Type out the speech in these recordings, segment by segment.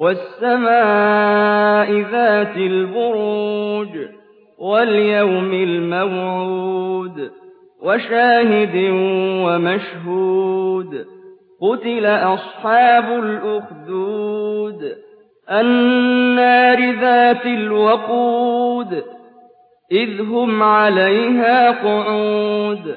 وَالسَّمَاءِ ذَاتِ الْبُرُوجِ وَالْيَوْمِ الْمَوْعُودِ وَشَاهِدٍ وَمَشْهُودٍ قُتِلَ أَصْحَابُ الْأُخْدُودِ النَّارِ ذَاتِ الْوَقُودِ إِذْ هُمْ عَلَيْهَا قُعُودٌ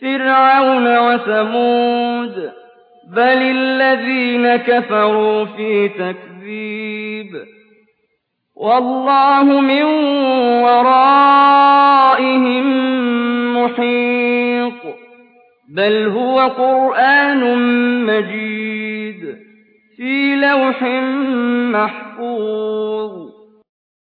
فِرْعَوْنَ وَثَمُودَ بَلِ الَّذِينَ كَفَرُوا فِي تَكْذِيبٍ. وَاللَّهُ مِن وَرَائِهِم مُّحِيطٌ بَلْ هُوَ قُرْآنٌ مَّجِيدٌ فِي لَوْحٍ مَّحْفُوظٍ.